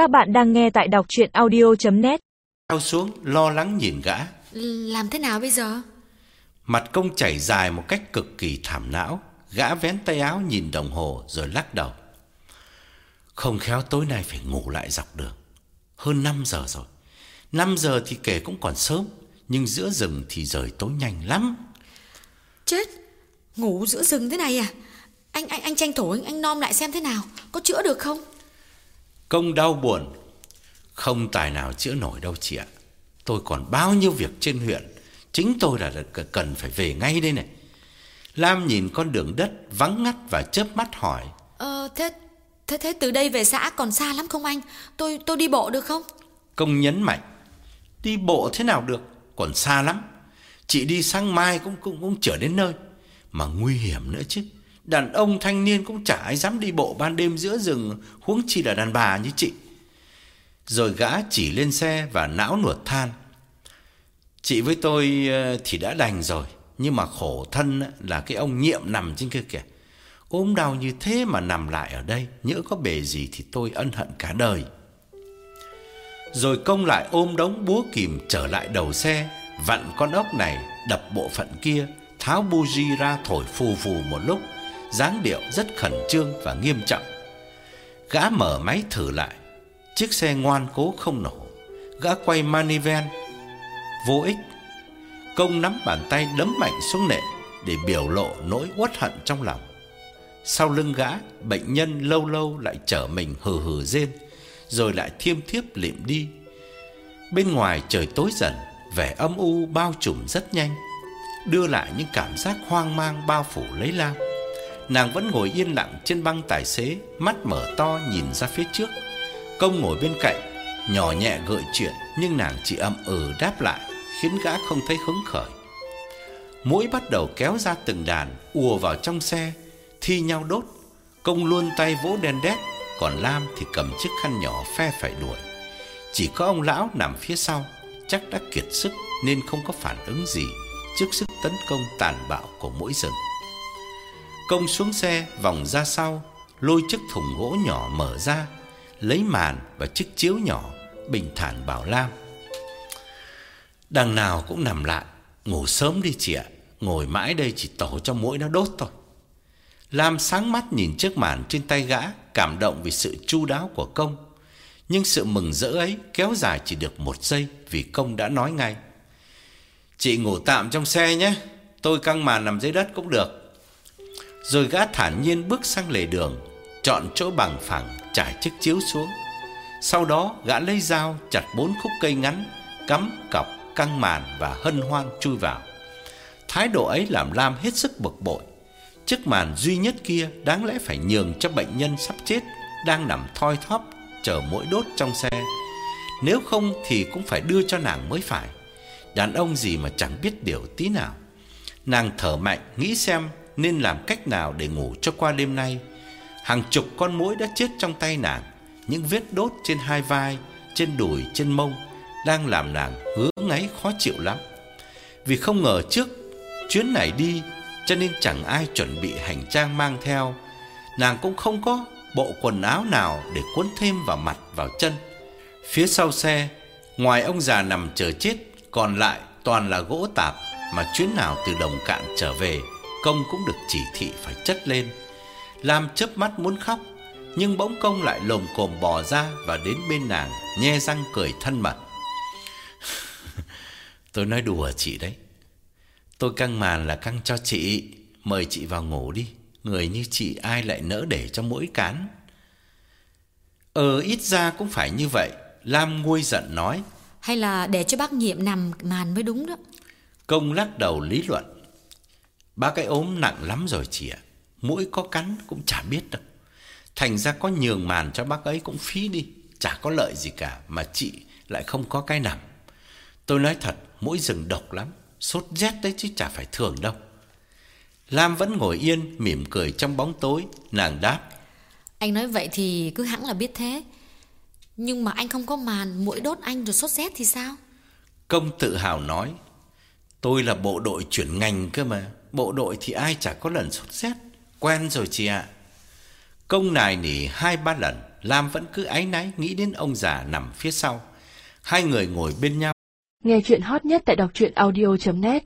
Các bạn đang nghe tại đọc chuyện audio.net Cao xuống lo lắng nhìn gã. Làm thế nào bây giờ? Mặt công chảy dài một cách cực kỳ thảm não. Gã vén tay áo nhìn đồng hồ rồi lắc đầu. Không khéo tối nay phải ngủ lại dọc đường. Hơn 5 giờ rồi. 5 giờ thì kể cũng còn sớm Nhưng giữa rừng thì rời tối nhanh lắm. Chết! Ngủ giữa rừng thế này à? Anh anh anh tranh thủ anh, anh nom lại xem thế nào. Có chữa được không Công đau buồn. Không tài nào chữa nổi đâu chị ạ. Tôi còn bao nhiêu việc trên huyện. Chính tôi là cần phải về ngay đây này. Lam nhìn con đường đất vắng ngắt và chớp mắt hỏi. Ờ thế Thế thế từ đây về xã còn xa lắm không anh? Tôi tôi đi bộ được không? Công nhấn mạnh. Đi bộ thế nào được? Còn xa lắm. Chị đi sáng mai cũng cũng cũng trở đến nơi. Mà nguy hiểm nữa chứ Đàn ông thanh niên cũng chả ai dám đi bộ ban đêm giữa rừng, Huống chi là đàn bà như chị. Rồi gã chỉ lên xe và não nuột than. Chị với tôi ờ, thì đã đành rồi, Nhưng mà khổ thân là cái ông nhiệm nằm trên kia kìa. Ốm đau như thế mà nằm lại ở đây, Nhỡ có bề gì thì tôi ân hận cả đời. Rồi công lại ôm đống búa kìm trở lại đầu xe, Vặn con ốc này đập bộ phận kia, Tháo buji ra thổi phù phù một lúc dáng điệu rất khẩn trương và nghiêm trọng. Gã mở máy thử lại. Chiếc xe ngoan cố không nổ. Gã quay maniven Vô ích. Công nắm bàn tay đấm mạnh xuống nệm Để biểu lộ nỗi uất hận trong lòng. Sau lưng gã, Bệnh nhân lâu lâu lại trở mình hừ hừ rên, Rồi lại thiêm thiếp lịm đi. Bên ngoài trời tối dần, Vẻ âm u bao trùm rất nhanh, Đưa lại những cảm giác hoang mang bao phủ lấy Lam Nàng vẫn ngồi yên lặng trên băng tài xế, Mắt mở to nhìn ra phía trước. Công ngồi bên cạnh, Nhỏ nhẹ gợi chuyện, Nhưng nàng chỉ âm ừ đáp lại, Khiến gã không thấy hứng khởi. Mũi bắt đầu kéo ra từng đàn, ùa vào trong xe, Thi nhau đốt. Công luôn tay vỗ đèn đét, Còn Lam thì cầm chiếc khăn nhỏ phe phải đuổi. Chỉ có ông lão nằm phía sau, Chắc đã kiệt sức Nên không có phản ứng gì Trước sức tấn công tàn bạo của mũi rừng. Công xuống xe, vòng ra sau, Lôi chiếc thùng gỗ nhỏ mở ra, Lấy màn và chiếc chiếu nhỏ, Bình thản bảo Lam. Đằng nào cũng nằm lại Ngủ sớm đi chị ạ, Ngồi mãi đây chỉ tổ cho mũi nó đốt thôi. Lam sáng mắt nhìn chiếc màn trên tay gã, Cảm động vì sự chu đáo của công. Nhưng sự mừng rỡ ấy kéo dài chỉ được một giây Vì công đã nói ngay, Chị ngủ tạm trong xe nhé, Tôi căng màn nằm dưới đất cũng được. Rồi gã thản nhiên bước sang lề đường, Chọn chỗ bằng phẳng trải chiếc chiếu xuống. Sau đó, gã lấy dao chặt bốn khúc cây ngắn, Cắm cọc căng màn và hân hoan chui vào. Thái độ ấy làm Lam hết sức bực bội. Chiếc màn duy nhất kia đáng lẽ phải nhường cho bệnh nhân sắp chết Đang nằm thoi thóp chờ mỗi đốt trong xe. Nếu không thì cũng phải đưa cho nàng mới phải. Đàn ông gì mà chẳng biết điều tí nào. Nàng thở mạnh, nghĩ xem nên làm cách nào để ngủ cho qua đêm nay? Hàng chục con muỗi đã chết trong tay nàng Những vết đốt trên hai vai, trên đùi, trên mông Đang làm nàng ngứa ngáy khó chịu lắm. Vì không ngờ trước chuyến này đi Cho nên chẳng ai chuẩn bị hành trang mang theo. Nàng cũng không có bộ quần áo nào để cuốn thêm vào mặt vào chân. Phía sau xe Ngoài ông già nằm chờ chết Còn lại toàn là gỗ tạp Mà chuyến nào từ đồng cạn trở về. Công cũng được chỉ thị phải chất lên. Lam chớp mắt muốn khóc Nhưng bỗng công lại lồm cồm bò ra Và đến bên nàng Nhe răng cười thân mật. Tôi nói đùa chị đấy. Tôi căng màn là căng cho chị. Mời chị vào ngủ đi. Người như chị ai lại nỡ để cho mỗi cán. Ờ ít ra cũng phải như vậy. Lam nguôi giận nói. Hay là để cho bác nhiệm nằm màn mới đúng đó. Công lắc đầu lý luận Bác ấy ốm nặng lắm rồi chị ạ. Mũi có cắn cũng chả biết đâu. Thành ra có nhường màn cho bác ấy cũng phí đi. Chả có lợi gì cả Mà chị lại không có cái nằm. Tôi nói thật mũi rừng độc lắm. Sốt rét đấy chứ chả phải thường đâu. Lam vẫn ngồi yên Mỉm cười trong bóng tối. Nàng đáp. Anh nói vậy thì cứ hẳn là biết thế. Nhưng mà anh không có màn Mũi đốt anh rồi sốt rét thì sao? Công tự hào nói. Tôi là bộ đội chuyển ngành cơ mà Bộ đội thì ai chả có lần sốt rét Quen rồi chị ạ Công nài nỉ hai ba lần, Lam vẫn cứ áy náy nghĩ đến ông già nằm phía sau. Hai người ngồi bên nhau. Nghe chuyện hot nhất tại đọc truyện audio.net